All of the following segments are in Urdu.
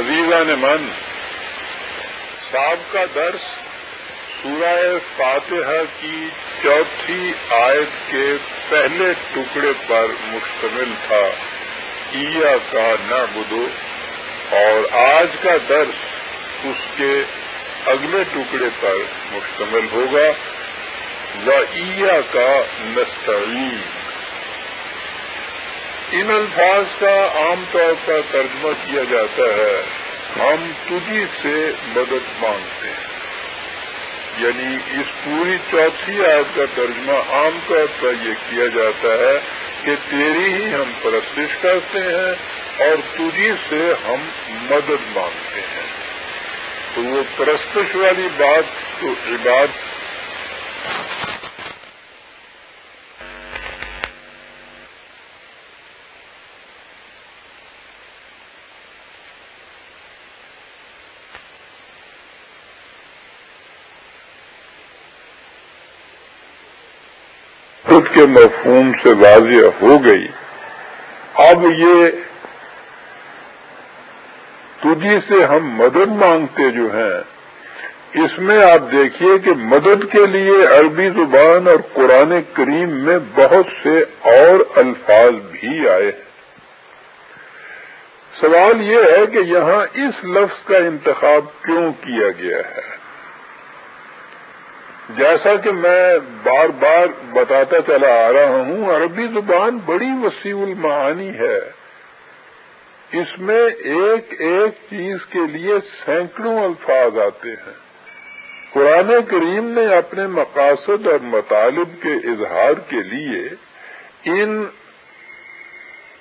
عزیزہ نے من، صاحب کا درس سورہ فاتحہ کی چوتھی آیت کے پہلے ٹکڑے پر مشتمل تھا۔ ایا کا نہ بدو اور آج کا درس اس کے اگلے ٹکڑے پر مشتمل ہوگا۔ و ایا کا نستعین۔ ان الفاظ کا عام طور پر ترجمہ کیا جاتا ہے، ہم تجھی سے مدد مانگتے ہیں۔ یعنی اس پوری چوتھی آیت کا ترجمہ عام طور پر یہ کیا جاتا ہے کہ تیری ہی ہم پرستش کرتے ہیں اور تجھی سے ہم مدد مانگتے ہیں۔ تو وہ پرستش والی بات تو عباد خود کے مفہوم سے واضح ہو گئی۔ اب یہ تجھی سے ہم مدد مانگتے جو ہیں، اس میں آپ دیکھیے کہ مدد کے لیے عربی زبان اور قرآن کریم میں بہت سے اور الفاظ بھی آئے ہیں۔ سوال یہ ہے کہ یہاں اس لفظ کا انتخاب کیوں کیا گیا ہے؟ جیسا کہ میں بار بار بتاتا چلا آ رہا ہوں، عربی زبان بڑی وسیع المعانی ہے۔ اس میں ایک ایک چیز کے لیے سینکڑوں الفاظ آتے ہیں۔ قرآن کریم نے اپنے مقاصد اور مطالب کے اظہار کے لیے ان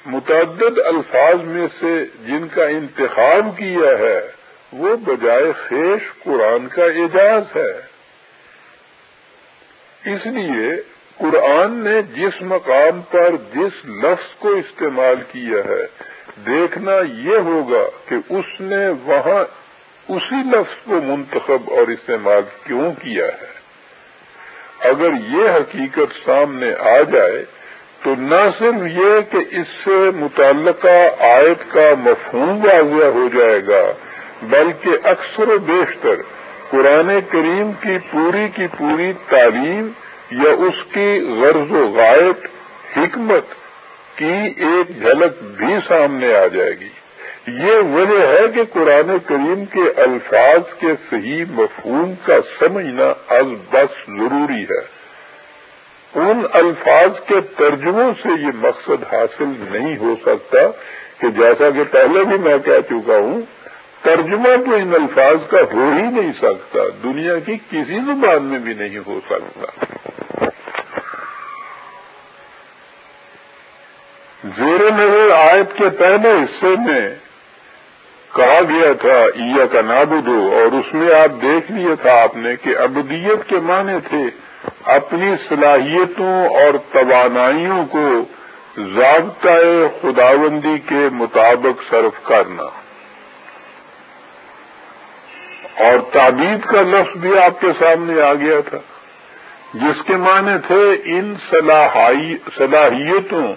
متعدد الفاظ میں سے جن کا انتخاب کیا ہے، وہ بجائے خیش قرآن کا اعجاز ہے۔ اس لیے قرآن نے جس مقام پر جس لفظ کو استعمال کیا ہے، دیکھنا یہ ہوگا کہ اس نے وہاں اسی لفظ کو منتخب اور استعمال کیوں کیا ہے۔ اگر یہ حقیقت سامنے آ جائے، تو نہ صرف یہ کہ اس سے متعلقہ آیت کا مفہوم واضح ہو جائے گا، بلکہ اکثر و بیشتر قرآن کریم کی پوری کی پوری تعلیم یا اس کی غرض و غائب حکمت کی ایک جھلک بھی سامنے آ جائے گی۔ یہ وجہ ہے کہ قرآن کریم کے الفاظ کے صحیح مفہوم کا سمجھنا از بس ضروری ہے۔ ان الفاظ کے ترجموں سے یہ مقصد حاصل نہیں ہو سکتا کہ جیسا کہ پہلے بھی میں کہہ چکا ہوں ترجمہ تو ان الفاظ کا ہو ہی نہیں سکتا، دنیا کی کسی زبان میں بھی نہیں ہو سکتا۔ زیر نظر آیت کے پہلے حصے میں کہا گیا تھا ایا کا نابدو اور اس میں آپ دیکھ لیا تھا آپ نے کہ ابدیت کے معنی تھے اپنی صلاحیتوں اور توانائیوں کو ضابطۂ خداوندی کے مطابق صرف کرنا۔ اور تعبید کا لفظ بھی آپ کے سامنے آ گیا تھا۔ جس کے معنی تھے ان صلاحیتوں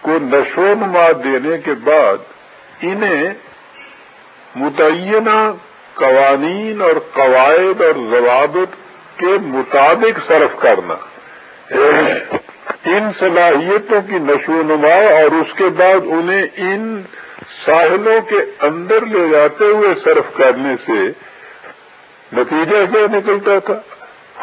کو نشو نما دینے کے بعد انہیں متعینہ قوانین اور قواعد اور ضوابط کے مطابق صرف کرنا۔ ان صلاحیتوں کی نشو نما اور اس کے بعد انہیں ان ساحلوں کے اندر لے جاتے ہوئے صرف کرنے سے نتیجہ کیا نکلتا تھا۔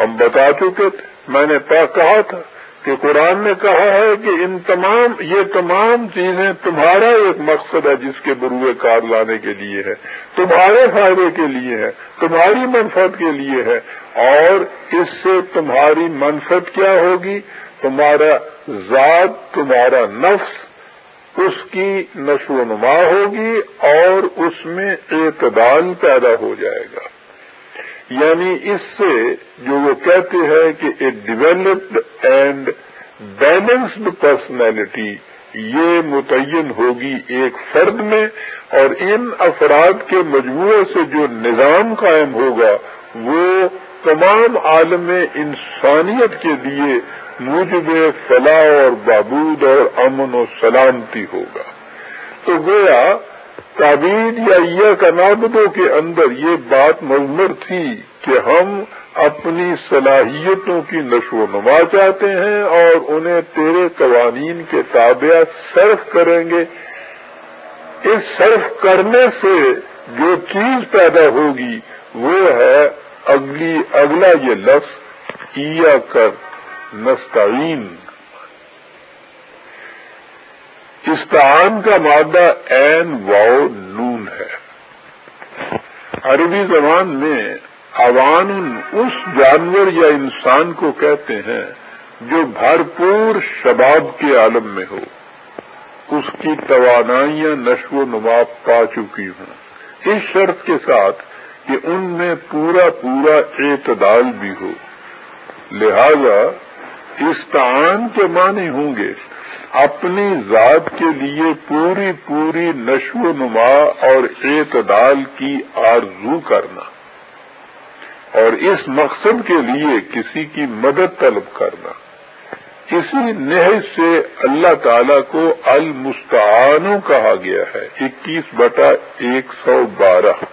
ہم بتا چکے تھے۔ میں نے کہا تھا کہ قرآن نے کہا ہے کہ ان تمام، یہ تمام چیزیں تمہارا ایک مقصد ہے جس کے بروئے کار لانے کے لیے ہے، تمہارے فائدے کے لیے ہے، تمہاری منفت کے لیے ہے۔ اور اس سے تمہاری منفت کیا ہوگی؟ تمہارا ذات، تمہارا نفس اس کی نشو و نما ہوگی اور اس میں اعتدال پیدا ہو جائے گا۔ یعنی اس سے جو وہ کہتے ہیں کہ a developed and balanced personality یہ متعین ہوگی ایک فرد میں اور ان افراد کے مجموعے سے جو نظام قائم ہوگا، وہ تمام عالم انسانیت کے لیے موجب فلاح اور بابود اور امن و سلامتی ہوگا۔ تو گویا تعبیر یا کا نابدوں کے اندر یہ بات مضمر تھی کہ ہم اپنی صلاحیتوں کی نشو و نما چاہتے ہیں اور انہیں تیرے قوانین کے تابع صرف کریں گے۔ اس صرف کرنے سے جو چیز پیدا ہوگی وہ ہے اگلی، اگلا یہ لفظ کیا کر نستعین۔ استعان کا مادہ این واؤ نون ہے۔ عربی زبان میں عوان اس جانور یا انسان کو کہتے ہیں جو بھرپور شباب کے عالم میں ہو۔ اس کی توانائیاں نشو و نما پا چکی ہوں۔ اس شرط کے ساتھ کہ ان میں پورا پورا اعتدال بھی ہو۔ لہذا استعان کے معنی ہوں گے۔ اپنی ذات کے لیے پوری پوری نشو و نما اور اعتدال کی آرزو کرنا۔ اور اس مقصد کے لیے کسی کی مدد طلب کرنا۔ اسی نہج سے اللہ تعالی کو المستعانو کہا گیا ہے۔ اکیس بٹا ایک سو بارہ۔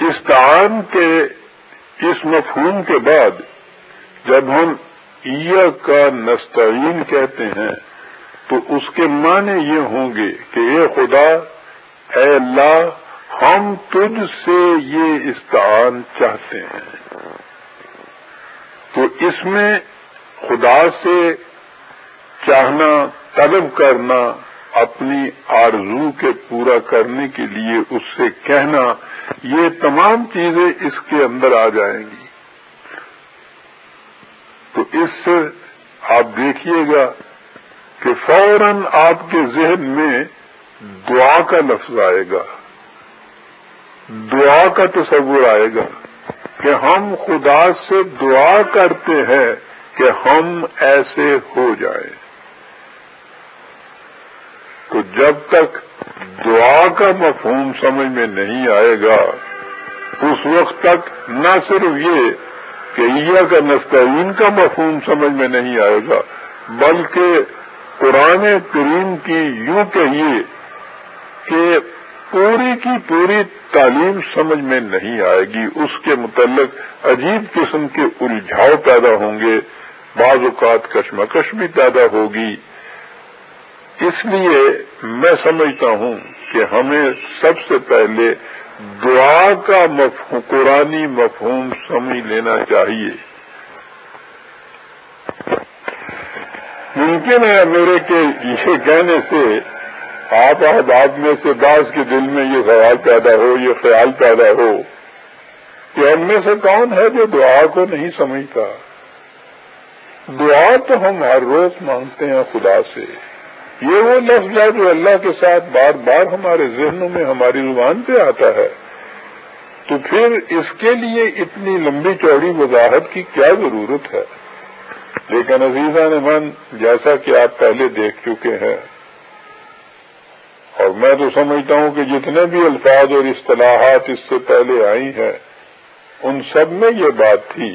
استعان کے اس مفہوم کے بعد جب ہم عیا کا نستعین کہتے ہیں، تو اس کے معنی یہ ہوں گے کہ اے خدا، اے اللہ، ہم تجھ سے یہ استعان چاہتے ہیں۔ تو اس میں خدا سے چاہنا، طلب کرنا، اپنی آرزو کے پورا کرنے کے لیے اس سے کہنا یہ تمام چیزیں اس کے اندر آ جائیں گی۔ تو اس سے آپ دیکھیے گا کہ فوراً آپ کے ذہن میں دعا کا لفظ آئے گا۔ دعا کا تصور آئے گا کہ ہم خدا سے دعا کرتے ہیں کہ ہم ایسے ہو جائیں۔ تو جب تک دعا کا مفہوم سمجھ میں نہیں آئے گا۔ اس وقت تک نہ صرف یہ کہ عیا کا نستعین کا مفہوم سمجھ میں نہیں آئے گا، بلکہ قرآن کریم کی یوں کہیے کہ پوری کی پوری تعلیم سمجھ میں نہیں آئے گی۔ اس کے متعلق عجیب قسم کے الجھاؤ پیدا ہوں گے، بعض اوقات کشمکش بھی پیدا ہوگی۔ اس لیے میں سمجھتا ہوں کہ ہمیں سب سے پہلے دعا کا مفہوم، قرآنی مفہوم سمجھ لینا چاہیے۔ ممکن ہے میرے کے یہ کہنے سے آپ احباب میں سے بعض کے دل میں یہ سوال پیدا ہو، یہ خیال پیدا ہو کہ ہم میں سے کون ہے جو دعا کو نہیں سمجھتا۔ دعا تو ہم ہر روز مانگتے ہیں خدا سے۔ یہ وہ لفظ ہے جو اللہ کے ساتھ بار بار ہمارے ذہنوں میں، ہماری زبان پہ آتا ہے۔ تو پھر اس کے لیے اتنی لمبی چوڑی وضاحت کی کیا ضرورت ہے؟ لیکن عزیزہ نے من جیسا کہ آپ پہلے دیکھ چکے ہیں، اور میں تو سمجھتا ہوں کہ جتنے بھی الفاظ اور اصطلاحات اس سے پہلے آئی ہیں، ان سب میں یہ بات تھی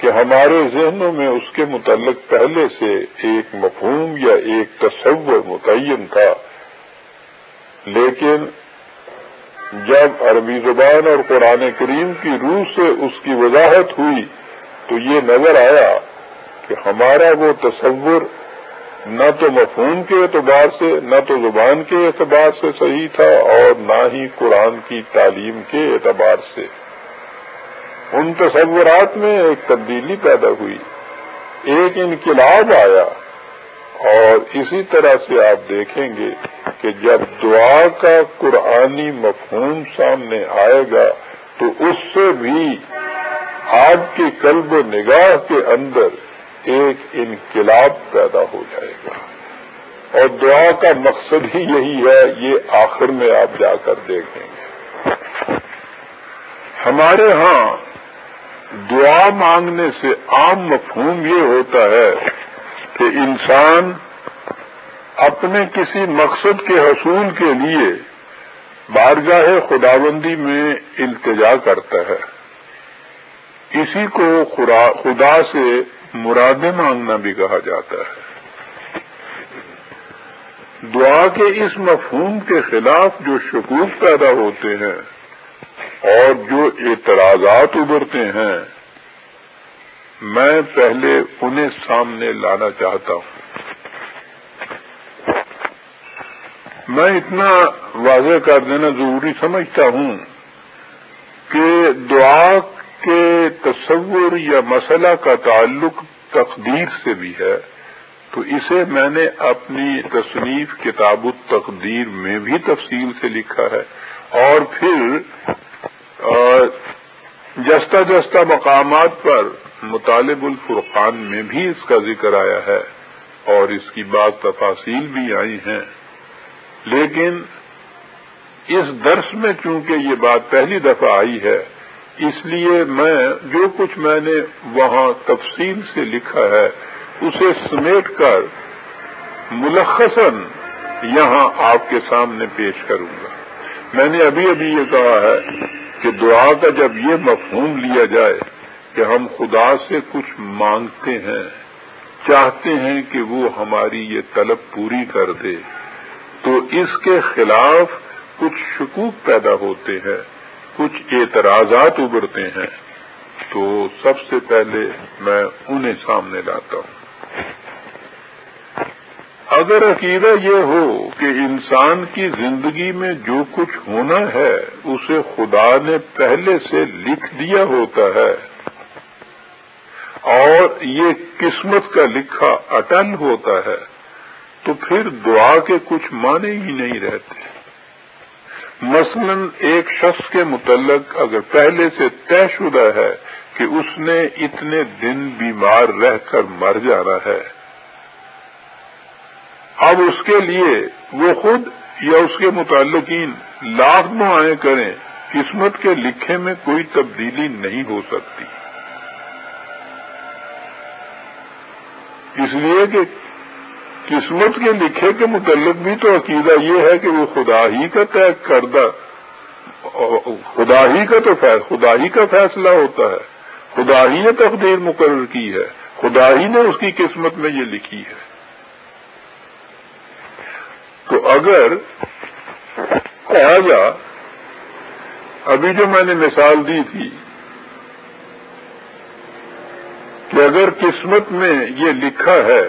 کہ ہمارے ذہنوں میں اس کے متعلق پہلے سے ایک مفہوم یا ایک تصور متعین تھا، لیکن جب عربی زبان اور قرآن کریم کی روح سے اس کی وضاحت ہوئی تو یہ نظر آیا کہ ہمارا وہ تصور نہ تو مفہوم کے اعتبار سے، نہ تو زبان کے اعتبار سے صحیح تھا اور نہ ہی قرآن کی تعلیم کے اعتبار سے۔ ان تصورات میں ایک تبدیلی پیدا ہوئی۔ ایک انقلاب آیا اور اسی طرح سے آپ دیکھیں گے کہ جب دعا کا قرآنی مفہوم سامنے آئے گا، تو اس سے بھی آپ کے قلب و نگاہ کے اندر ایک انقلاب پیدا ہو جائے گا۔ اور دعا کا مقصد ہی یہی ہے، یہ آخر میں آپ جا کر دیکھیں گے۔ ہمارے ہاں دعا مانگنے سے عام مفہوم یہ ہوتا ہے کہ انسان اپنے کسی مقصد کے حصول کے لیے بارگاہ خداوندی میں التجا کرتا ہے۔ اسی کو خدا سے مرادیں مانگنا بھی کہا جاتا ہے۔ دعا کے اس مفہوم کے خلاف جو شکوک پیدا ہوتے ہیں اور جو اعتراضات ابھرتے ہیں، میں پہلے انہیں سامنے لانا چاہتا ہوں۔ میں اتنا واضح کر دینا ضروری سمجھتا ہوں کہ دعا کے تصور یا مسئلہ کا تعلق تقدیر سے بھی ہے، تو اسے میں نے اپنی تصنیف کتاب التقدیر میں بھی تفصیل سے لکھا ہے۔ اور پھر جستا جستا مقامات پر مطالب الفرقان میں بھی اس کا ذکر آیا ہے اور اس کی بات تفاصیل بھی آئی ہیں۔ لیکن اس درس میں چونکہ یہ بات پہلی دفعہ آئی ہے، اس لیے میں جو کچھ میں نے وہاں تفصیل سے لکھا ہے، اسے سمیٹ کر ملخصاً یہاں آپ کے سامنے پیش کروں گا۔ میں نے ابھی ابھی یہ کہا ہے کہ دعا کا جب یہ مفہوم لیا جائے کہ ہم خدا سے کچھ مانگتے ہیں، چاہتے ہیں کہ وہ ہماری یہ طلب پوری کر دے، تو اس کے خلاف کچھ شکوک پیدا ہوتے ہیں، کچھ اعتراضات ابھرتے ہیں۔ تو سب سے پہلے میں انہیں سامنے لاتا ہوں۔ اگر عقیدہ یہ ہو کہ انسان کی زندگی میں جو کچھ ہونا ہے اسے خدا نے پہلے سے لکھ دیا ہوتا ہے اور یہ قسمت کا لکھا اٹل ہوتا ہے، تو پھر دعا کے کچھ معنی ہی نہیں رہتے۔ مثلا ایک شخص کے متعلق اگر پہلے سے طے شدہ ہے کہ اس نے اتنے دن بیمار رہ کر مر جانا ہے اب اس کے لیے وہ خود یا اس کے متعلقین لاکھ دعائیں کریں، قسمت کے لکھے میں کوئی تبدیلی نہیں ہو سکتی۔ اس لیے کہ قسمت کے لکھے کے متعلق بھی تو عقیدہ یہ ہے کہ وہ خدا ہی کا طے کردہ، خدا ہی کا تو خدا ہی کا فیصلہ ہوتا ہے۔ خدا ہی نے تقدیر مقرر کی ہے۔ خدا ہی نے اس کی قسمت میں یہ لکھی ہے۔ تو اگر کہا جا ابھی جو میں نے مثال دی تھی کہ اگر قسمت میں یہ لکھا ہے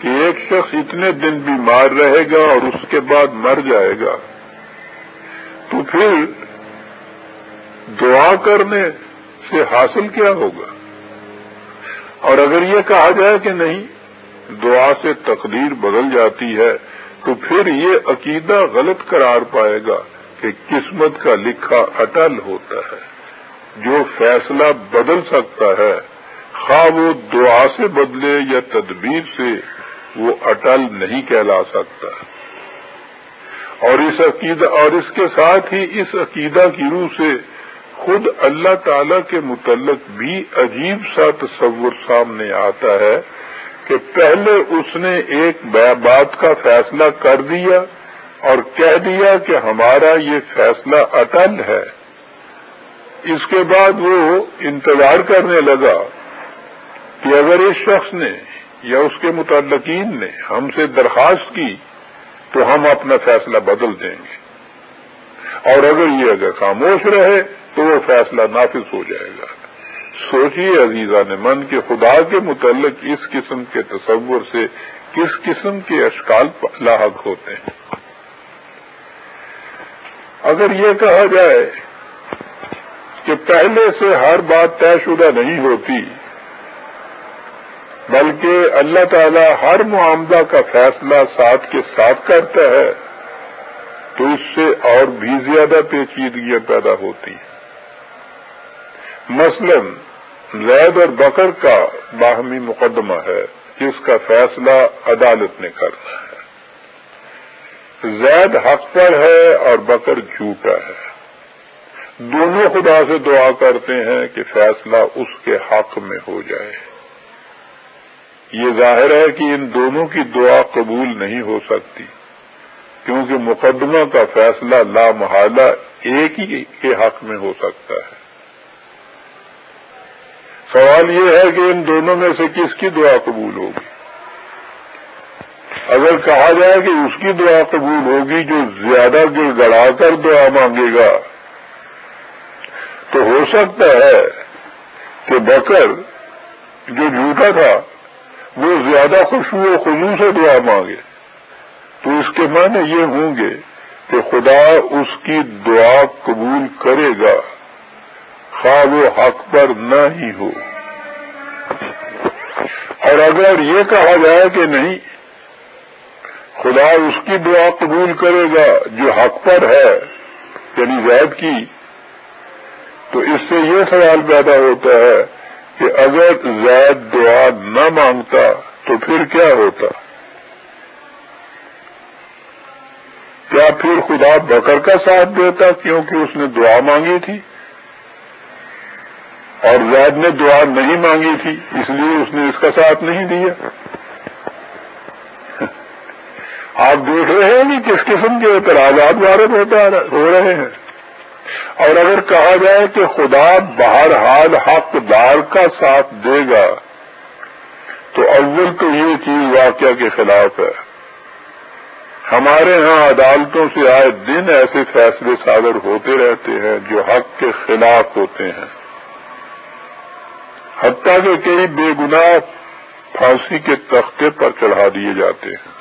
کہ ایک شخص اتنے دن بیمار رہے گا اور اس کے بعد مر جائے گا، تو پھر دعا کرنے سے حاصل کیا ہوگا؟ اور اگر یہ کہا جائے کہ نہیں، دعا سے تقدیر بدل جاتی ہے۔ تو پھر یہ عقیدہ غلط قرار پائے گا کہ قسمت کا لکھا اٹل ہوتا ہے۔ جو فیصلہ بدل سکتا ہے، خواہ وہ دعا سے بدلے یا تدبیر سے، وہ اٹل نہیں کہلا سکتا۔ اور اس عقیدہ، اور اس کے ساتھ ہی اس عقیدہ کی روح سے خود اللہ تعالی کے متعلق بھی عجیب سا تصور سامنے آتا ہے۔ کہ پہلے اس نے ایک بات کا فیصلہ کر دیا اور کہہ دیا کہ ہمارا یہ فیصلہ اٹل ہے۔ اس کے بعد وہ انتظار کرنے لگا کہ اگر اس شخص نے یا اس کے متعلقین نے ہم سے درخواست کی تو ہم اپنا فیصلہ بدل دیں گے۔ اور اگر یہ اگر خاموش رہے تو وہ فیصلہ نافذ ہو جائے گا۔ سوچیے عزیزہ نے من کہ خدا کے متعلق اس قسم کے تصور سے کس قسم کے اشکال لاحق ہوتے ہیں۔ اگر یہ کہا جائے کہ پہلے سے ہر بات طے شدہ نہیں ہوتی، بلکہ اللہ تعالی ہر معاملہ کا فیصلہ ساتھ کے ساتھ کرتا ہے، تو اس سے اور بھی زیادہ پیچیدگیاں پیدا ہوتی ہیں۔ مثلا زید اور بکر کا باہمی مقدمہ ہے، جس کا فیصلہ عدالت نے کرنا ہے۔ زید حق پر ہے اور بکر جھوٹا ہے۔ دونوں خدا سے دعا کرتے ہیں کہ فیصلہ اس کے حق میں ہو جائے۔ یہ ظاہر ہے کہ ان دونوں کی دعا قبول نہیں ہو سکتی، کیونکہ مقدمہ کا فیصلہ لامحالہ ایک ہی کے حق میں ہو سکتا ہے۔ سوال یہ ہے کہ ان دونوں میں سے کس کی دعا قبول ہوگی؟ اگر کہا جائے کہ اس کی دعا قبول ہوگی جو زیادہ گر گڑا کر دعا مانگے گا، تو ہو سکتا ہے کہ بکر جو جھوٹا تھا، وہ زیادہ خوشبو و خلو سے دعا مانگے۔ تو اس کے معنی یہ ہوں گے کہ خدا اس کی دعا قبول کرے گا۔ خواہ وہ حق پر نہ ہی ہو۔ اور اگر یہ کہا جائے کہ نہیں، خدا اس کی دعا قبول کرے گا جو حق پر ہے یعنی زید کی، تو اس سے یہ سوال پیدا ہوتا ہے کہ اگر زید دعا نہ مانگتا تو پھر کیا ہوتا؟ کیا پھر خدا بکر کا ساتھ دیتا کیونکہ اس نے دعا مانگی تھی؟ اور زید نے دعا نہیں مانگی تھی، اس لیے اس نے اس کا ساتھ نہیں دیا۔ آپ دیکھ رہے ہیں کہ کس قسم کے اعتراضات وارد ہو رہے ہیں۔ اور اگر کہا جائے کہ خدا بہرحال حقدار کا ساتھ دے گا، تو اول تو یہ چیز واقعہ کے خلاف ہے۔ ہمارے ہاں عدالتوں سے آئے دن ایسے فیصلے صادر ہوتے رہتے ہیں جو حق کے خلاف ہوتے ہیں۔ حتیٰ کہ کئی بے گناہ پھانسی کے تختے پر چڑھا دیے جاتے ہیں۔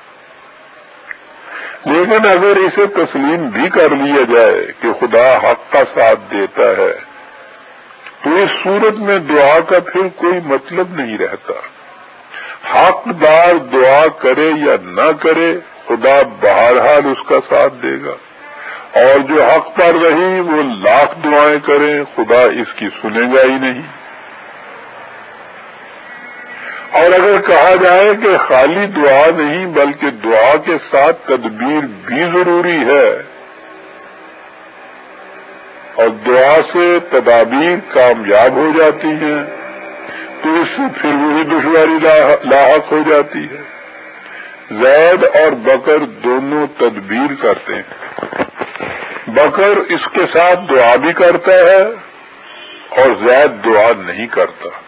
لیکن اگر اسے تسلیم بھی کر لیا جائے کہ خدا حق کا ساتھ دیتا ہے، تو اس صورت میں دعا کا پھر کوئی مطلب نہیں رہتا۔ حقدار دعا کرے یا نہ کرے، خدا بہرحال اس کا ساتھ دے گا۔ اور جو حق پر رہی، وہ لاکھ دعائیں کریں، خدا اس کی سنے گا ہی نہیں۔ اور اگر کہا جائے کہ خالی دعا نہیں بلکہ دعا کے ساتھ تدبیر بھی ضروری ہے اور دعا سے تدابیر کامیاب ہو جاتی ہیں، تو اس سے پھر وہی دشواری لاحق ہو جاتی ہے۔ زید اور بکر دونوں تدبیر کرتے ہیں۔ بکر اس کے ساتھ دعا بھی کرتا ہے اور زید دعا نہیں کرتا۔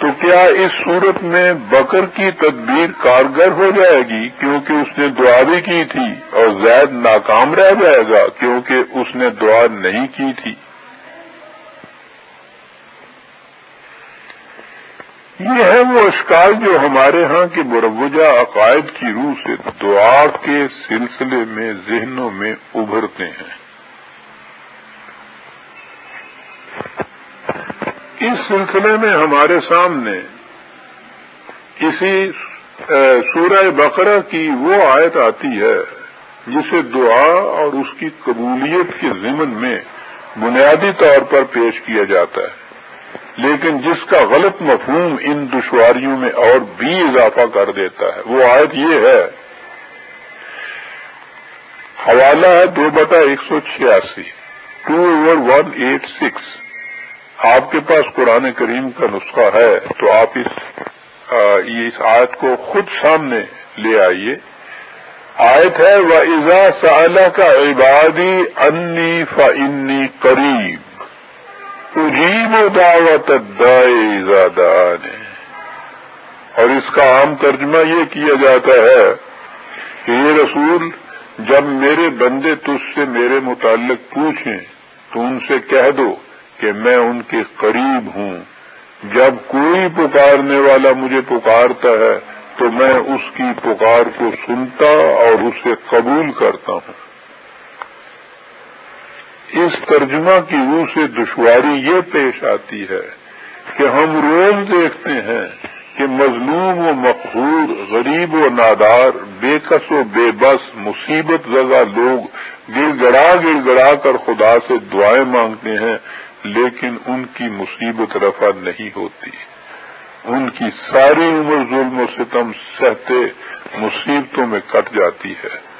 تو کیا اس صورت میں بکر کی تدبیر کارگر ہو جائے گی کیونکہ اس نے دعا بھی کی تھی اور زید ناکام رہ جائے گا کیونکہ اس نے دعا نہیں کی تھی؟ یہ ہے وہ اشکال جو ہمارے ہاں کے مروجہ عقائد کی روح سے دعا کے سلسلے میں ذہنوں میں ابھرتے ہیں۔ اس سلسلے میں ہمارے سامنے کسی سورہ بقرہ کی وہ آیت آتی ہے جسے دعا اور اس کی قبولیت کے ضمن میں بنیادی طور پر پیش کیا جاتا ہے۔ لیکن جس کا غلط مفہوم ان دشواریوں میں اور بھی اضافہ کر دیتا ہے، وہ آیت یہ ہے، حوالہ ہے دو بٹا ایک سو چھیاسی، two over one eight six. آپ کے پاس قرآن کریم کا نسخہ ہے تو آپ اس اس آیت کو خود سامنے لے آئیے۔ آیت ہے وہ ایزا سال کا عبادی انی فنی قریب اجیب دعوت زیادہ اور اس کا عام ترجمہ یہ کیا جاتا ہے کہ یہ رسول، جب میرے بندے تجھ سے میرے متعلق پوچھیں، تو ان سے کہہ دو۔ کہ میں ان کے قریب ہوں۔ جب کوئی پکارنے والا مجھے پکارتا ہے، تو میں اس کی پکار کو سنتا اور اسے قبول کرتا ہوں۔ اس ترجمہ کی روح سے دشواری یہ پیش آتی ہے کہ ہم روز دیکھتے ہیں کہ مظلوم و مقبور غریب و نادار، بے کس و بے بس، مصیبت زدہ لوگ گڑ گڑا گڑ گڑا کر خدا سے دعائیں مانگتے ہیں۔ لیکن ان کی مصیبت رفع نہیں ہوتی۔ ان کی ساری عمر ظلم و ستم سہتے مصیبتوں میں کٹ جاتی ہے۔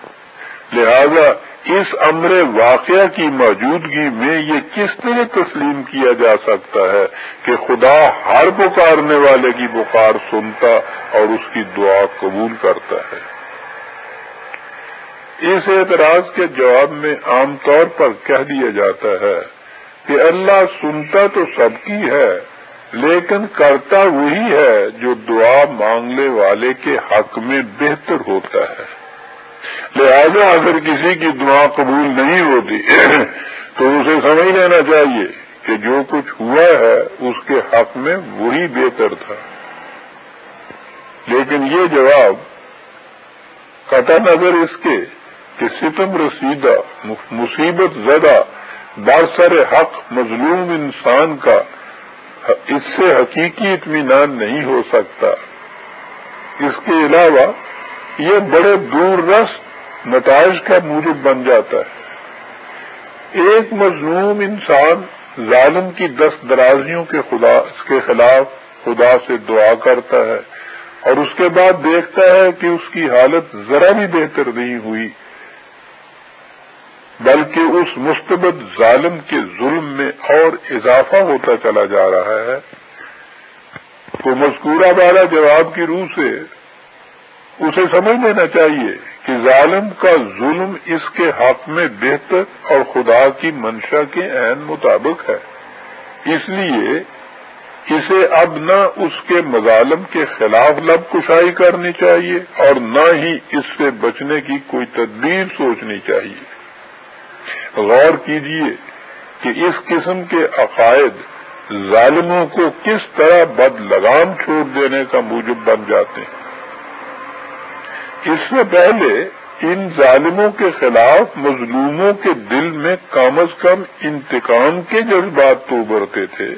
لہذا اس امر واقعہ کی موجودگی میں یہ کس طرح تسلیم کیا جا سکتا ہے کہ خدا ہر پکارنے والے کی پکار سنتا اور اس کی دعا قبول کرتا ہے؟ اس اعتراض کے جواب میں عام طور پر کہہ دیا جاتا ہے کہ اللہ سنتا تو سب کی ہے، لیکن کرتا وہی ہے جو دعا مانگنے والے کے حق میں بہتر ہوتا ہے۔ لہذا اگر کسی کی دعا قبول نہیں ہوتی، تو اسے سمجھ لینا چاہیے کہ جو کچھ ہوا ہے، اس کے حق میں وہی بہتر تھا۔ لیکن یہ جواب قطع نظر اس کے کہ ستم رسیدہ، مصیبت زدہ بارسر حق مظلوم انسان کا، اس سے حقیقی اطمینان نہیں ہو سکتا۔ اس کے علاوہ، یہ بڑے دور رس نتائج کا موجب بن جاتا ہے۔ ایک مظلوم انسان ظالم کی دست درازیوں کے خدا کے خلاف خدا سے دعا کرتا ہے اور اس کے بعد دیکھتا ہے کہ اس کی حالت ذرا بھی بہتر نہیں ہوئی۔ بلکہ اس مستبد ظالم کے ظلم میں اور اضافہ ہوتا چلا جا رہا ہے۔ تو مذکورہ والا جواب کی روح سے اسے سمجھ لینا چاہیے کہ ظالم کا ظلم اس کے حق میں بہتر اور خدا کی منشا کے عین مطابق ہے۔ اس لیے اسے اب نہ اس کے مظالم کے خلاف لب کشائی کرنی چاہیے اور نہ ہی اس سے بچنے کی کوئی تدبیر سوچنی چاہیے۔ غور کیجیے کہ اس قسم کے عقائد ظالموں کو کس طرح بد لگام چھوڑ دینے کا موجب بن جاتے ہیں۔ اس سے پہلے ان ظالموں کے خلاف مظلوموں کے دل میں کم از کم انتقام کے جذبات تو ابھرتے تھے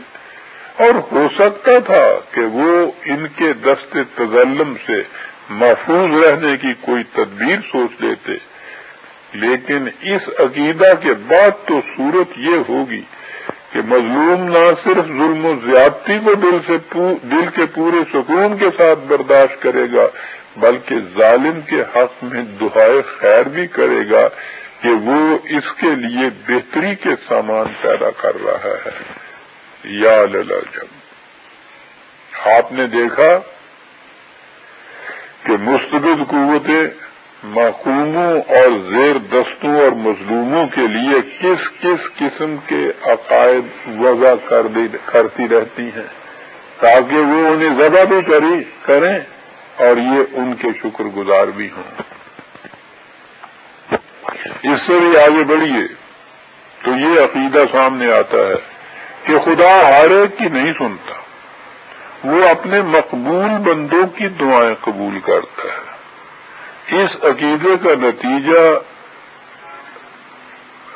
اور ہو سکتا تھا کہ وہ ان کے دست تزلم سے محفوظ رہنے کی کوئی تدبیر سوچ لیتے۔ لیکن اس عقیدہ کے بعد تو صورت یہ ہوگی کہ مظلوم نہ صرف ظلم و زیادتی کو دل سے دل کے پورے سکون کے ساتھ برداشت کرے گا، بلکہ ظالم کے حق میں دعائے خیر بھی کرے گا کہ وہ اس کے لیے بہتری کے سامان پیدا کر رہا ہے۔ یا جب آپ نے دیکھا کہ مستبد قوتیں محکوموں اور زیر دستوں اور مظلوموں کے لیے کس کس قسم کے عقائد وضع کرتی رہتی ہیں؟ تاکہ وہ انہیں ذبح بھی کری کریں اور یہ ان کے شکر گزار بھی ہوں۔ اس سے بھی آگے بڑھیے تو یہ عقیدہ سامنے آتا ہے کہ خدا ہر ایک کی نہیں سنتا، وہ اپنے مقبول بندوں کی دعائیں قبول کرتا ہے۔ اس عقیدے کا نتیجہ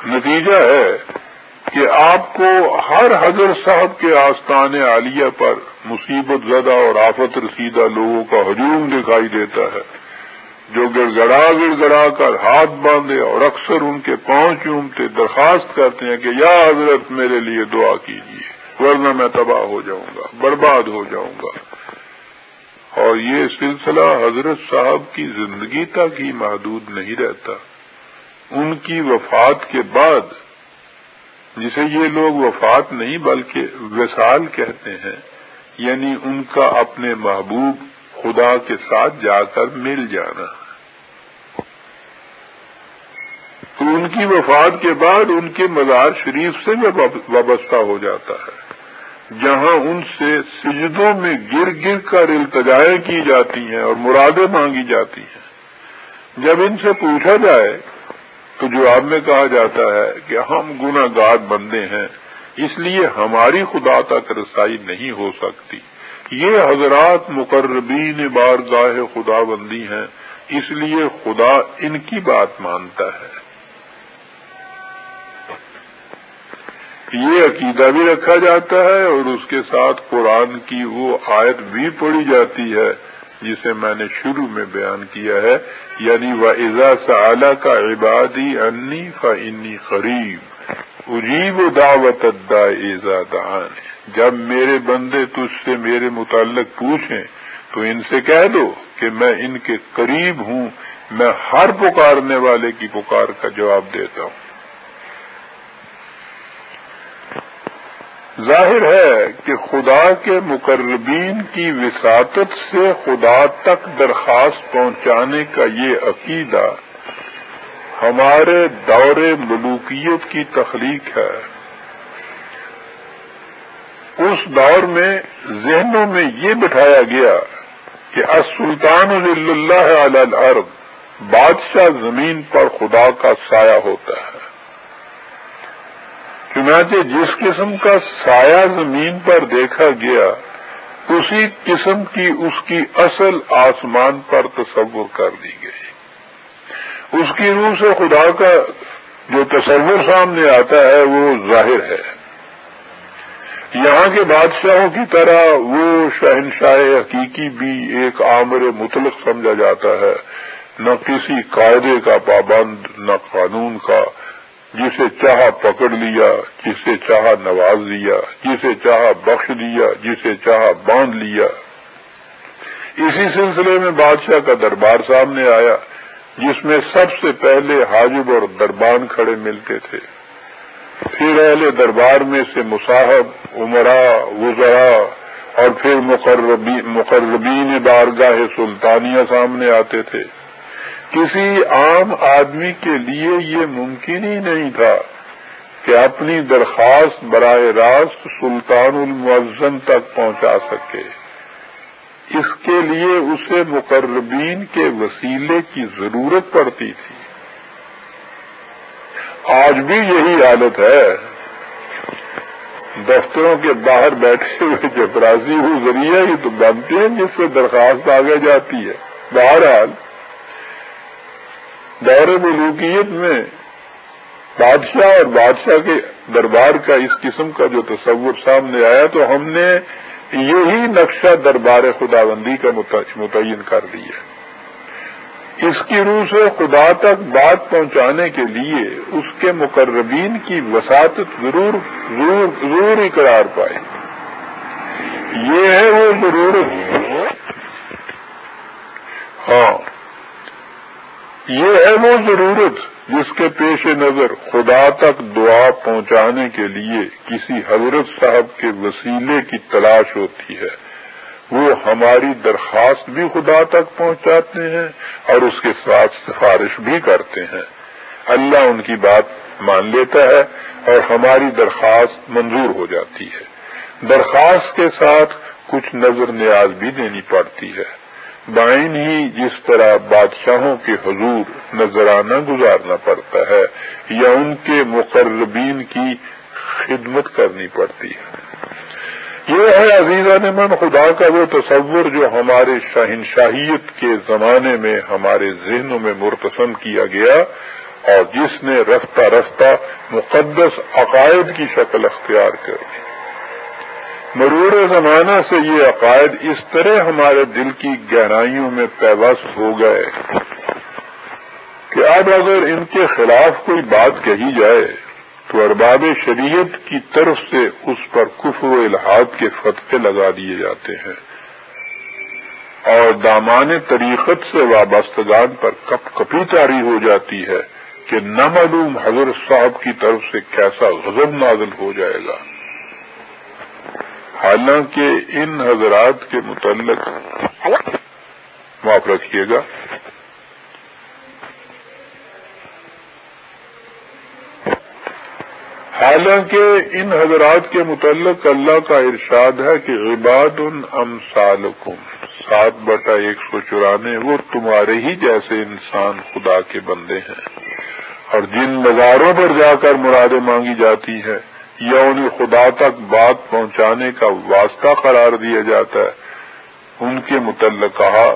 نتیجہ ہے کہ آپ کو ہر حضر صاحب کے آستان عالیہ پر مصیبت زدہ اور آفت رسیدہ لوگوں کا ہجوم دکھائی دیتا ہے، جو گڑ گڑا گڑ گڑا کر ہاتھ باندھے اور اکثر ان کے پاؤں چومتے درخواست کرتے ہیں کہ یا حضرت میرے لیے دعا کیجیے ورنہ میں تباہ ہو جاؤں گا، برباد ہو جاؤں گا۔ اور یہ سلسلہ حضرت صاحب کی زندگی تک ہی محدود نہیں رہتا۔ ان کی وفات کے بعد، جسے یہ لوگ وفات نہیں بلکہ وصال کہتے ہیں یعنی ان کا اپنے محبوب خدا کے ساتھ جا کر مل جانا۔ تو ان کی وفات کے بعد ان کے مزار شریف سے وابستہ ہو جاتا ہے۔ جہاں ان سے سجدوں میں گر گر کر التجائیں کی جاتی ہیں اور مرادیں مانگی جاتی ہیں۔ جب ان سے پوچھا جائے تو جواب میں کہا جاتا ہے کہ ہم گناہ گار بندے ہیں، اس لیے ہماری خدا تک رسائی نہیں ہو سکتی۔ یہ حضرات مقربین بار گاہ خدا بندی ہیں، اس لیے خدا ان کی بات مانتا ہے۔ یہ عقیدہ بھی رکھا جاتا ہے اور اس کے ساتھ قرآن کی وہ آیت بھی پڑھی جاتی ہے، جسے میں نے شروع میں بیان کیا ہے یعنی وہ ایزا سا کا عبادی انی فنی قریب اجیب و دعوت ادا ایزا دان جب میرے بندے تجھ سے میرے متعلق پوچھیں، تو ان سے کہہ دو کہ میں ان کے قریب ہوں، میں ہر پکارنے والے کی پکار کا جواب دیتا ہوں۔ ظاہر ہے کہ خدا کے مقربین کی وساطت سے خدا تک درخواست پہنچانے کا یہ عقیدہ ہمارے دور ملوکیت کی تخلیق ہے۔ اس دور میں ذہنوں میں یہ بٹھایا گیا کہ السلطان اللہ علی الارض، بادشاہ زمین پر خدا کا سایہ ہوتا ہے۔ چنانچہ جس قسم کا سایہ زمین پر دیکھا گیا، اسی قسم کی اس کی اصل آسمان پر تصور کر دی گئی۔ اس کی روح سے خدا کا جو تصور سامنے آتا ہے، وہ ظاہر ہے۔ یہاں کے بادشاہوں کی طرح وہ شہنشاہ حقیقی بھی ایک عامر مطلق سمجھا جاتا ہے۔ نہ کسی قاعدے کا پابند، نہ قانون کا۔ جسے چاہا پکڑ لیا، جسے چاہا نواز لیا، جسے چاہا بخش دیا جسے چاہا باندھ لیا۔ اسی سلسلے میں بادشاہ کا دربار سامنے آیا، جس میں سب سے پہلے حاجب اور دربان کھڑے ملتے تھے۔ پھر اہل دربار میں سے مصاحب، عمرا، وزرا اور پھر مقربین بارگاہ سلطانیہ سامنے آتے تھے۔ کسی عام آدمی کے لیے یہ ممکن ہی نہیں تھا کہ اپنی درخواست براہ راست سلطان المعظم تک پہنچا سکے۔ اس کے لیے اسے مقربین کے وسیلے کی ضرورت پڑتی تھی۔ آج بھی یہی حالت ہے۔ دفتروں کے باہر بیٹھے ہوئے جبرازی ہو ذریعہ ہی تو بنتے ہیں جس سے درخواست آگے جاتی ہے۔ بہرحال دور ملوکیت میں بادشاہ اور بادشاہ کے دربار کا اس قسم کا جو تصور سامنے آیا تو ہم نے یہی نقشہ دربار خدا بندی کا متعین کر دیا۔ اس کی روح سے خدا تک بات پہنچانے کے لیے اس کے مقربین کی وساطت ضرور ضرور ضرور اقرار پائے۔ یہ ہے وہ ضرورت ہاں۔ یہ ہے وہ ضرورت جس کے پیش نظر خدا تک دعا پہنچانے کے لیے کسی حضرت صاحب کے وسیلے کی تلاش ہوتی ہے۔ وہ ہماری درخواست بھی خدا تک پہنچاتے ہیں اور اس کے ساتھ سفارش بھی کرتے ہیں۔ اللہ ان کی بات مان لیتا ہے اور ہماری درخواست منظور ہو جاتی ہے۔ درخواست کے ساتھ کچھ نظر نیاز بھی دینی پڑتی ہے۔ بائن ہی جس طرح بادشاہوں کے حضور نذرانہ گزارنا پڑتا ہے یا ان کے مقربین کی خدمت کرنی پڑتی ہے۔ یہ ہے عزیزہ نے من، خدا کا وہ تصور جو ہمارے شاہنشاہیت کے زمانے میں ہمارے ذہنوں میں مرتسم کیا گیا اور جس نے رفتہ رفتہ مقدس عقائد کی شکل اختیار کر دی۔ مرور زمانہ سے یہ عقائد اس طرح ہمارے دل کی گہرائیوں میں پیوست ہو گئے کہ اب اگر ان کے خلاف کوئی بات کہی جائے تو ارباب شریعت کی طرف سے اس پر کفر و الحاد کے فتح لگا دیے جاتے ہیں اور دامان طریقت سے وابستگان پر کپ کپی تاری ہو جاتی ہے کہ نہ معلوم حضرت صاحب کی طرف سے کیسا غضب نازل ہو جائے گا۔ حالانکہ ان حضرات کے متعلق معاف رکھیے گا۔ حالانکہ ان حضرات کے متعلق اللہ کا ارشاد ہے کہ عباد ان امسالکم سات بٹا ایک سو چورانے وہ تمہارے ہی جیسے انسان خدا کے بندے ہیں۔ اور جن بازاروں پر جا کر مرادیں مانگی جاتی ہیں یا انہیں خدا تک بات پہنچانے کا واسطہ قرار دیا جاتا ہے۔ ان کے متعلق کہا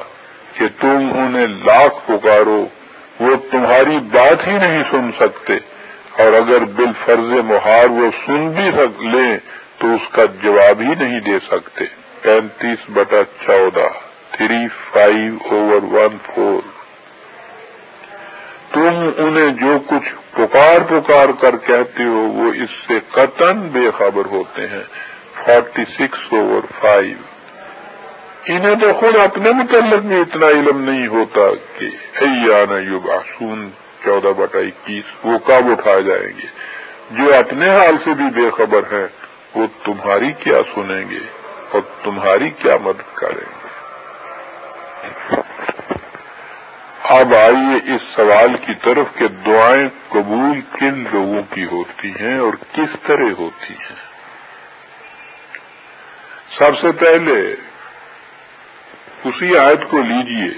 کہ تم انہیں لاکھ پکارو، وہ تمہاری بات ہی نہیں سن سکتے۔ اور اگر بال فرض مہار وہ سن بھی لیں تو اس کا جواب ہی نہیں دے سکتے۔ پینتیس بٹا چودہ، three five over one four. تم انہیں جو کچھ پکار پکار کر کہتے ہو، وہ اس سے قطن بے خبر ہوتے ہیں۔ Forty six over five. انہیں تو خود اپنے متعلق میں اتنا علم نہیں ہوتا کہ ایانا یو باسون چودہ بٹا اکیس، وہ کب اٹھا جائیں گے؟ جو اپنے حال سے بھی بے خبر ہیں، وہ تمہاری کیا سنیں گے اور تمہاری کیا مدد کریں گے؟ اب آئیے اس سوال کی طرف کہ دعائیں قبول کن لوگوں کی ہوتی ہیں اور کس طرح ہوتی ہیں؟ سب سے پہلے اسی آیت کو لیجیے،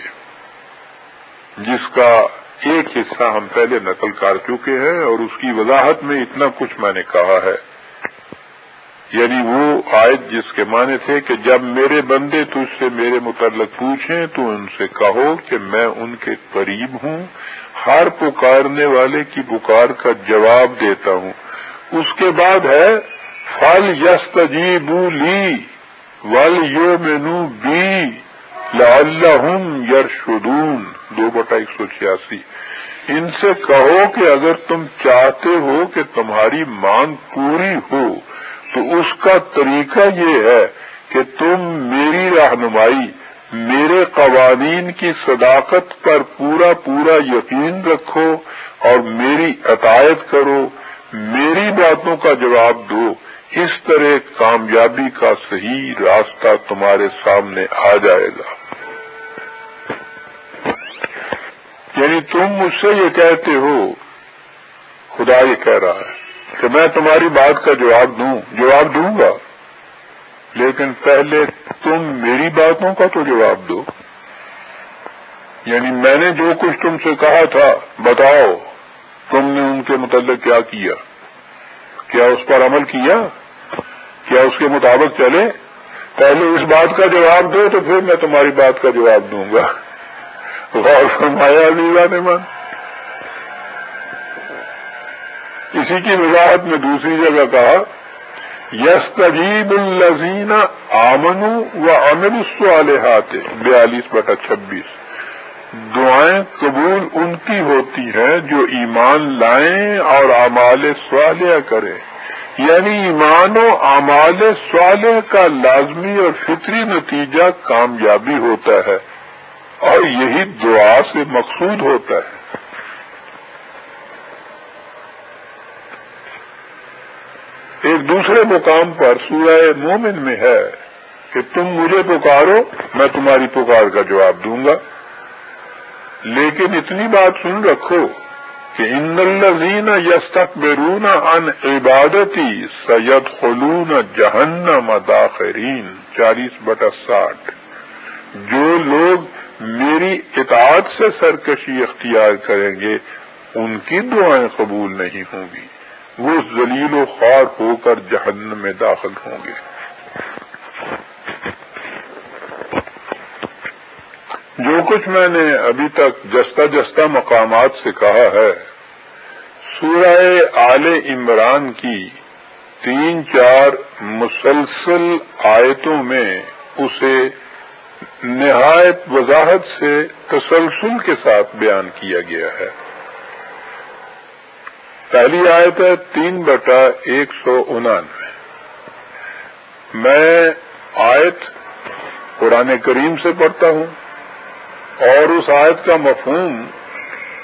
جس کا ایک حصہ ہم پہلے نقل کر چکے ہیں اور اس کی وضاحت میں اتنا کچھ میں نے کہا ہے۔ یعنی وہ آیت جس کے معنی تھے کہ جب میرے بندے تجھ سے میرے متعلق پوچھیں تو ان سے کہو کہ میں ان کے قریب ہوں۔ ہر پکارنے والے کی پکار کا جواب دیتا ہوں۔ اس کے بعد ہے، فل یس لی ول یو مینو بی لعلہم یرشدون۔ دو بٹا ایک سو چھیاسی۔ ان سے کہو کہ اگر تم چاہتے ہو کہ تمہاری مانگ پوری ہو تو اس کا طریقہ یہ ہے کہ تم میری رہنمائی، میرے قوانین کی صداقت پر پورا پورا یقین رکھو اور میری عطایت کرو، میری باتوں کا جواب دو۔ اس طرح کامیابی کا صحیح راستہ تمہارے سامنے آ جائے گا۔ یعنی تم مجھ سے یہ کہتے ہو، خدا یہ کہہ رہا ہے۔ کہ میں تمہاری بات کا جواب دوں جواب دوں گا۔ لیکن پہلے تم میری باتوں کا تو جواب دو۔ یعنی میں نے جو کچھ تم سے کہا تھا، بتاؤ، تم نے ان کے متعلق کیا کیا؟ کیا اس پر عمل کیا؟ کیا اس کے مطابق چلے؟ پہلے اس بات کا جواب دو تو پھر میں تمہاری بات کا جواب دوں گا۔ غور فرمایا لیوا نے من اسی کی وضاحت میں دوسری جگہ کہا یس تجیب الزین آمن و امن الصالحات، بیالیس بٹا چھبیس۔ دعائیں قبول ان کی ہوتی ہیں جو ایمان لائیں اور اعمال صالح کریں۔ یعنی ایمان و اعمال صالح کا لازمی اور فطری نتیجہ کامیابی ہوتا ہے اور یہی دعا سے مقصود ہوتا ہے۔ ایک دوسرے مقام پر سورہ مومن میں ہے کہ تم مجھے پکارو، میں تمہاری پکار کا جواب دوں گا۔ لیکن اتنی بات سن رکھو کہ ان الزین یستک بیرون ان عبادتی سید خلون جہنم داخرین۔ چالیس بٹا ساٹھ۔ جو لوگ میری اطاعت سے سرکشی اختیار کریں گے، ان کی دعائیں قبول نہیں ہوں گی۔ وہ ذلیل و خوار ہو کر جہنم میں داخل ہوں گے۔ جو کچھ میں نے ابھی تک جستا جستا مقامات سے کہا ہے، سورہ آل عمران کی تین چار مسلسل آیتوں میں اسے نہایت وضاحت سے تسلسل کے ساتھ بیان کیا گیا ہے۔ پہلی آیت ہے تین بٹا ایک سو انانوے۔ میں آیت قرآن کریم سے پڑھتا ہوں اور اس آیت کا مفہوم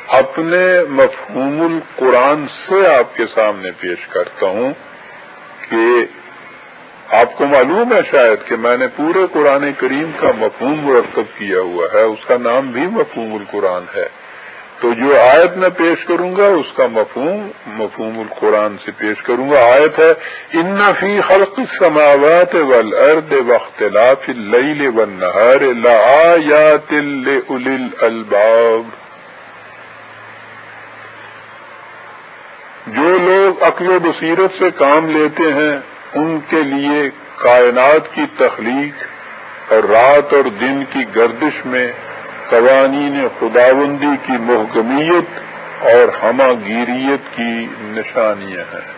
اپنے مفہوم القرآن سے آپ کے سامنے پیش کرتا ہوں کہ آپ کو معلوم ہے شاید کہ میں نے پورے قرآن کریم کا مفہوم مرتب کیا ہوا ہے، اس کا نام بھی مفہوم القرآن ہے۔ تو جو آیت میں پیش کروں گا، اس کا مفہوم مفہوم القرآن سے پیش کروں گا۔ آیت ہے، ان فی خلق السماوات والارض واختلاف اللیل والنہار لآیات لأولی الالباب. جو لوگ عقل و بصیرت سے کام لیتے ہیں، ان کے لیے کائنات کی تخلیق اور رات اور دن کی گردش میں قوانین خداوندی کی محکمیت اور ہمہ گیریت کی نشانیاں ہیں۔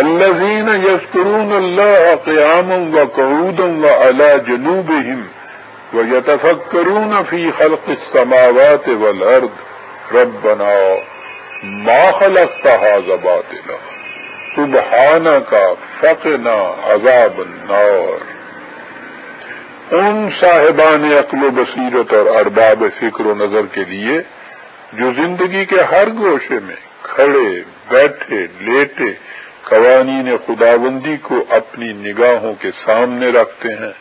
الزین یسکرون اللہ قیام و قعودم و اللہ جنوب و یتفکرون فی خلق السماوات والارض، ربنا ما خلقت هذا باطلا سبحانہ کا فقنا عذاب النار۔ ان صاحبان عقل و بصیرت اور ارباب فکر و نظر کے لیے جو زندگی کے ہر گوشے میں کھڑے، بیٹھے، لیٹے قوانین خداوندی کو اپنی نگاہوں کے سامنے رکھتے ہیں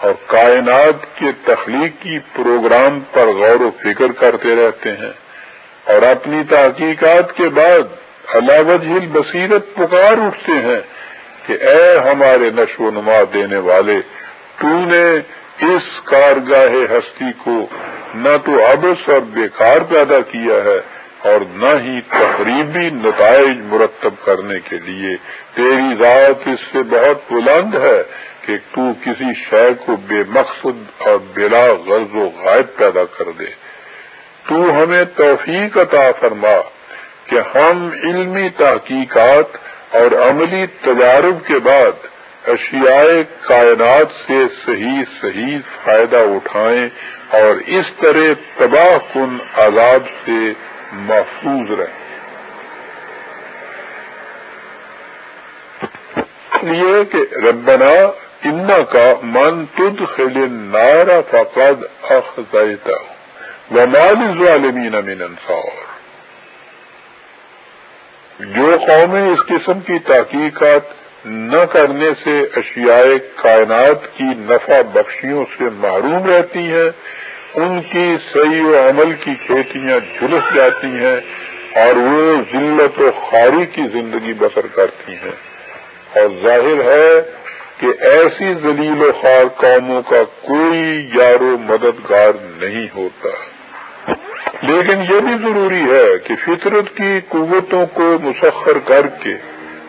اور کائنات کے تخلیقی پروگرام پر غور و فکر کرتے رہتے ہیں اور اپنی تحقیقات کے بعد علاوہ جھیل بصیرت پکار اٹھتے ہیں کہ اے ہمارے نشو و نما دینے والے تو نے اس کارگاہ ہستی کو نہ تو ابس اور بیکار پیدا کیا ہے اور نہ ہی تقریبی نتائج مرتب کرنے کے لیے۔ تیری ذات اس سے بہت بلند ہے کہ تو کسی شے کو بے مقصد اور بلا غرض و غائب پیدا کر دے۔ تو ہمیں توفیق عطا فرما کہ ہم علمی تحقیقات اور عملی تجارب کے بعد اشیاء کائنات سے صحیح صحیح فائدہ اٹھائیں اور اس طرح تباہ کن عذاب سے محفوظ رہیں۔ لیے کہ ربنا ان کا من تد خل نارا فقد اخذیتا ومال ظالمین من انصار۔ جو قومیں اس قسم کی تحقیقات نہ کرنے سے اشیاء کائنات کی نفع بخشیوں سے محروم رہتی ہیں، ان کی صحیح و عمل کی کھیتیاں جھلس جاتی ہیں اور وہ ذلت و خاری کی زندگی بسر کرتی ہیں۔ اور ظاہر ہے کہ ایسی ذلیل و خوار قوموں کا کوئی یار و مددگار نہیں ہوتا۔ لیکن یہ بھی ضروری ہے کہ فطرت کی قوتوں کو مسخر کر کے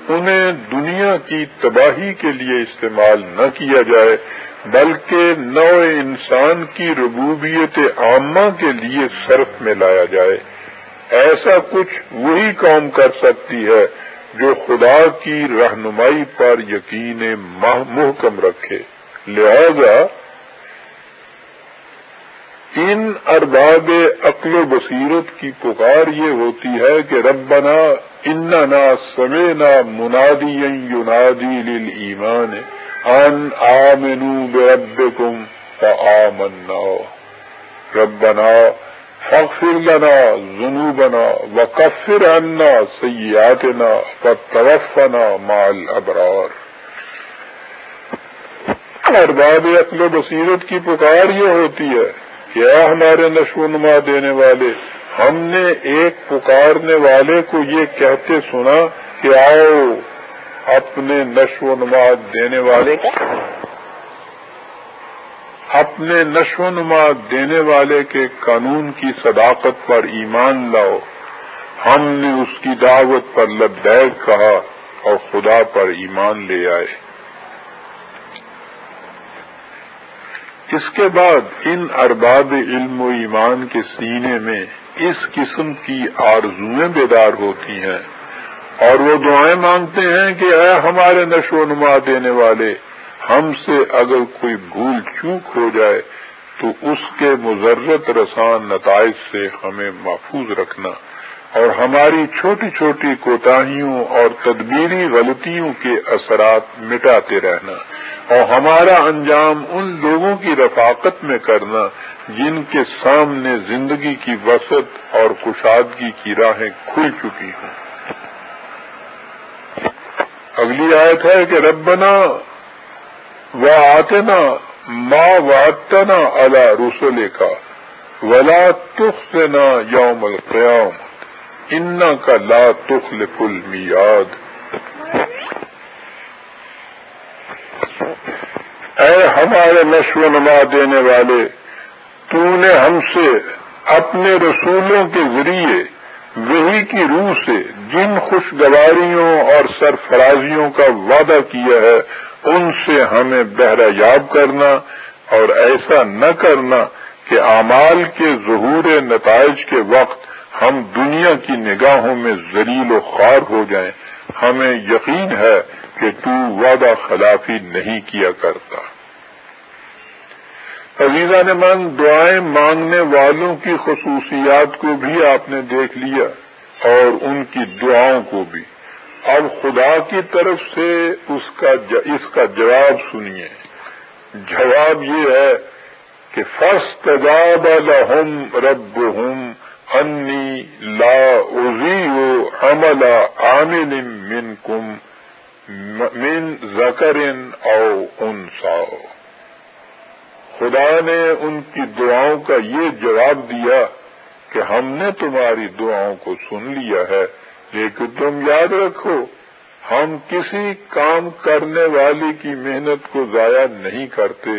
انہیں دنیا کی تباہی کے لیے استعمال نہ کیا جائے، بلکہ نو انسان کی ربوبیت عامہ کے لیے صرف میں لایا جائے۔ ایسا کچھ وہی کام کر سکتی ہے جو خدا کی رہنمائی پر یقین محکم رکھے۔ لہذا ان ارباب عقل و بصیرت کی پکار یہ ہوتی ہے کہ ربنا اننا سمینا منادی ینادی للایمان ان آمنو بربکم فآمنا. ربنا فاغفر لنا ذنوبنا وکفر عنا سیئاتنا فتوفنا مع الابرار ارباب عقل و بصیرت کی پکار یہ ہوتی ہے کیا ہمارے نشو نما دینے والے ہم نے ایک پکارنے والے کو یہ کہتے سنا کہ آؤ اپنے نشو و نما دینے والے اپنے نشو و نما دینے والے کے قانون کی صداقت پر ایمان لاؤ۔ ہم نے اس کی دعوت پر لبیک کہا اور خدا پر ایمان لے آئے۔ اس کے بعد ان ارباب علم و ایمان کے سینے میں اس قسم کی آرزویں بیدار ہوتی ہیں اور وہ دعائیں مانگتے ہیں کہ اے ہمارے نشو و نما دینے والے، ہم سے اگر کوئی بھول چوک ہو جائے، تو اس کے مذرت رسان نتائج سے ہمیں محفوظ رکھنا۔ اور ہماری چھوٹی چھوٹی کوتاہیوں اور تدبیری غلطیوں کے اثرات مٹاتے رہنا۔ اور ہمارا انجام ان لوگوں کی رفاقت میں کرنا۔ جن کے سامنے زندگی کی وسط اور کشادگی کی راہیں کھل چکی ہوں اگلی آیت ہے کہ ربنا و آتنا ماں واتنا اللہ رسول کا ولا تخنا یوم القیام ان کا لا تخلف المیاد۔ اے ہمارے نشو نما دینے والے تو نے ہم سے اپنے رسولوں کے ذریعے وہی کی روح سے جن خوشگواریوں اور سرفرازیوں کا وعدہ کیا ہے، ان سے ہمیں بہرا یاب کرنا اور ایسا نہ کرنا کہ اعمال کے ظہور نتائج کے وقت ہم دنیا کی نگاہوں میں ذلیل و خوار ہو جائیں۔ ہمیں یقین ہے کہ تو وعدہ خلافی نہیں کیا کرتا۔ عزیزہ نے من دعائیں مانگنے والوں کی خصوصیات کو بھی آپ نے دیکھ لیا اور ان کی دعاؤں کو بھی۔ اب خدا کی طرف سے اس کا اس کا جواب سنیے۔ جواب یہ ہے کہ فسٹ تجاب الحم رب ہوں انی لا ازی عمل عامل من کم من زکر او انسا خدا نے ان کی دعاؤں کا یہ جواب دیا کہ ہم نے تمہاری دعاؤں کو سن لیا ہے، لیکن تم یاد رکھو، ہم کسی کام کرنے والی کی محنت کو ضائع نہیں کرتے،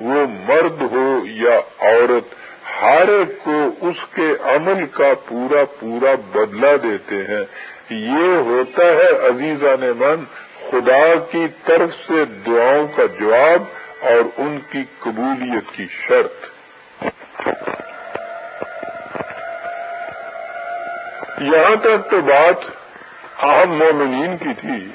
وہ مرد ہو یا عورت، ہر ایک کو اس کے عمل کا پورا پورا بدلہ دیتے ہیں۔ یہ ہوتا ہے عزیزہ نے من، خدا کی طرف سے دعاؤں کا جواب اور ان کی قبولیت کی شرط۔ یہاں تک تو بات اہم مومنین کی تھی۔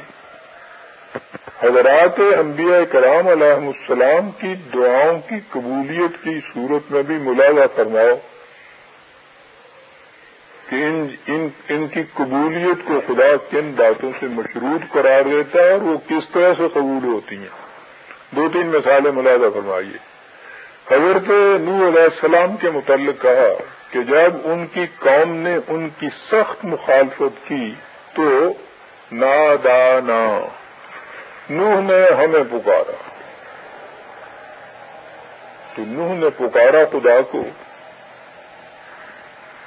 حضرات انبیاء کرام علیہ السلام کی دعاؤں کی قبولیت کی صورت میں بھی ملاحظہ فرماؤ کہ ان ان, ان کی قبولیت کو خدا کن باتوں سے مشروط قرار دیتا ہے اور وہ کس طرح سے قبول ہوتی ہیں۔ دو تین مثالیں ملاحظہ فرمائیے۔ حضرت نور علیہ السلام کے متعلق کہا کہ جب ان کی قوم نے ان کی سخت مخالفت کی تو نادانا، نوح نے ہمیں پکارا۔ تو نوح نے پکارا خدا کو۔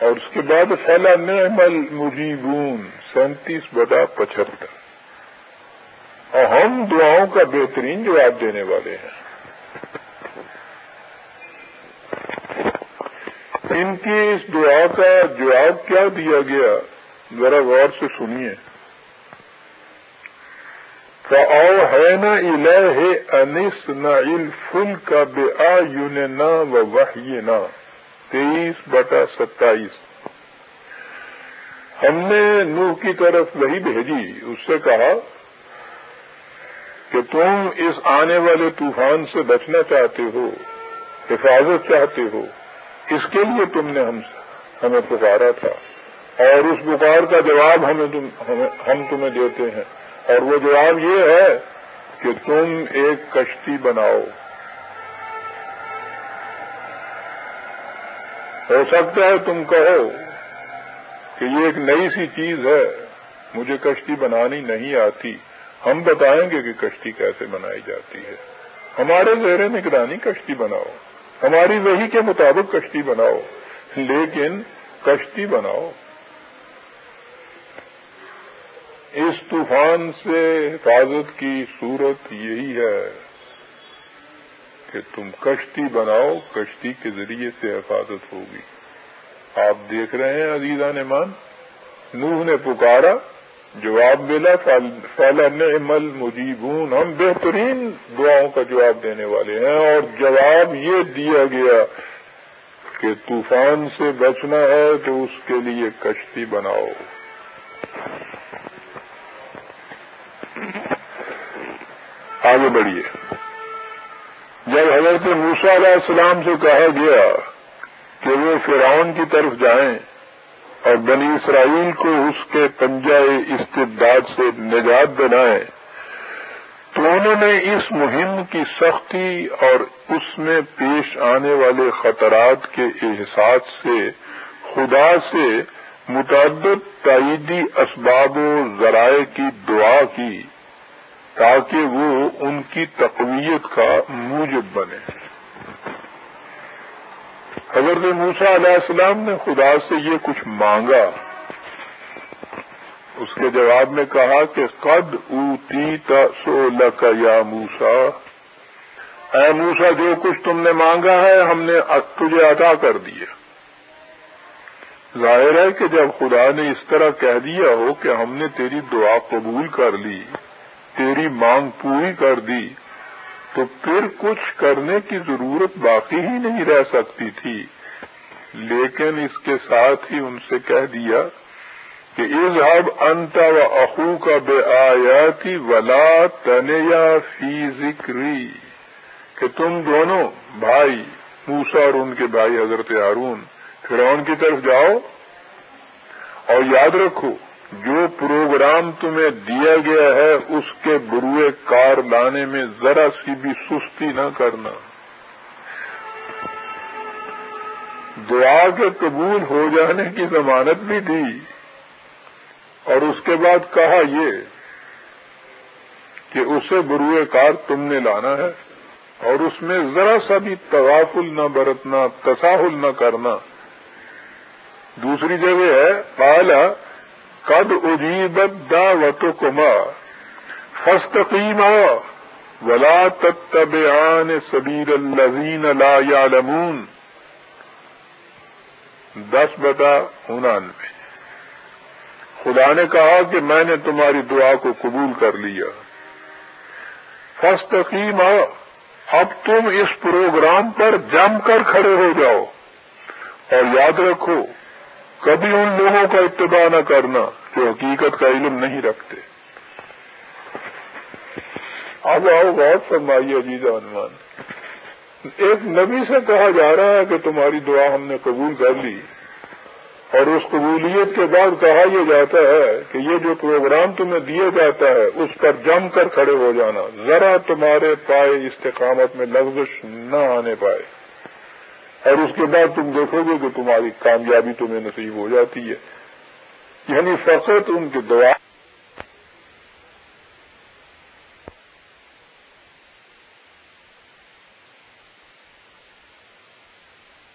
اور اس کے بعد پھیلا نعمل مجیبون سینتیس بڑا پچہتر اور ہم دعاؤں کا بہترین جواب دینے والے ہیں۔ ان کی اس دعا کا جواب کیا دیا گیا؟ ذرا غور سے سنیے۔ او ہے نا الہ انس نہ فل کا بے آ یون نا وحی نا تیئیس بٹا ستائیس۔ ہم نے نوح کی طرف وہی بھیجی، اس سے کہا کہ تم اس آنے والے طوفان سے بچنا چاہتے ہو، حفاظت چاہتے ہو، اس کے لیے تم نے ہمیں پکارا تھا۔ اور اس پکار کا جواب ہمیں تم ہم تمہیں دیتے ہیں۔ اور وہ جواب یہ ہے کہ تم ایک کشتی بناؤ۔ ہو سکتا ہے تم کہو کہ یہ ایک نئی سی چیز ہے۔ مجھے کشتی بنانی نہیں آتی۔ ہم بتائیں گے کہ کشتی کیسے بنائی جاتی ہے۔ ہمارے زیر نگرانی کشتی بناؤ۔ ہماری وہی کے مطابق کشتی بناؤ۔ لیکن کشتی بناؤ۔ اس طوفان سے حفاظت کی صورت یہی ہے کہ تم کشتی بناؤ، کشتی کے ذریعے سے حفاظت ہوگی۔ آپ دیکھ رہے ہیں عزیزہ نمان نوح نے پکارا۔ جواب ملا فالن عمل مجیبون ہم بہترین دعاؤں کا جواب دینے والے ہیں اور جواب یہ دیا گیا کہ طوفان سے بچنا ہے تو اس کے لیے کشتی بناؤ۔ آگے بڑھیے۔ جب حضرت موسا علیہ السلام سے کہا گیا کہ وہ فرعون کی طرف جائیں اور بنی اسرائیل کو اس کے پنجائے استداد سے نجات دلائیں، تو انہوں نے اس مہم کی سختی اور اس میں پیش آنے والے خطرات کے احساس سے، خدا سے متعدد تائیدی اسباب و ذرائع کی دعا کی تاکہ وہ ان کی تقویت کا موجب بنے۔ حضرت موسا علیہ السلام نے خدا سے یہ کچھ مانگا، اس کے جواب میں کہا کہ قد اوتی کا یا موسا اے موسا جو کچھ تم نے مانگا ہے ہم نے تجھے عطا کر دیا۔ ظاہر ہے کہ جب خدا نے اس طرح کہہ دیا ہو کہ ہم نے تیری دعا قبول کر لی، تیری مانگ پوری کر دی تو پھر کچھ کرنے کی ضرورت باقی ہی نہیں رہ سکتی تھی۔ لیکن اس کے ساتھ ہی ان سے کہہ دیا کہ اظہب انتا و اخو کا بے آیاتی ولا تنیا فی ذکری۔ کہ تم دونوں، بھائی موسا اور ان کے بھائی حضرت ہارون، فرعون کی طرف جاؤ اور یاد رکھو جو پروگرام تمہیں دیا گیا ہے، اس کے بروئے کار لانے میں ذرا سی بھی سستی نہ کرنا۔ دعا کے قبول ہو جانے کی ضمانت بھی دی۔ اور اس کے بعد کہا یہ کہ اسے بروئے کار تم نے لانا ہے، اور اس میں ذرا سا بھی توافل نہ برتنا تصاہل نہ کرنا۔ دوسری جگہ ہے پہلا قد اجیبت دا کما فستقیم ولا تتبعان سبیر الذین لا يعلمون دس بتا انانوے۔ خدا نے کہا کہ میں نے تمہاری دعا کو قبول کر لیا۔ فستقیم اب تم اس پروگرام پر جم کر کھڑے ہو جاؤ اور یاد رکھو کبھی ان لوگوں کا اتباع نہ کرنا جو حقیقت کا علم نہیں رکھتے۔ اب آؤ بہت فرمائیے عزیز عنوان۔ ایک نبی سے کہا جا رہا ہے کہ تمہاری دعا ہم نے قبول کر لی۔ اور اس قبولیت کے بعد کہا یہ جاتا ہے کہ یہ جو پروگرام تمہیں دیا جاتا ہے، اس پر جم کر کھڑے ہو جانا۔ ذرا تمہارے پائے استقامت میں لفظ نہ آنے پائے۔ اور اس کے بعد تم دیکھو گے کہ تمہاری کامیابی تمہیں نصیب ہو جاتی ہے۔ یعنی فقط ان کی دعا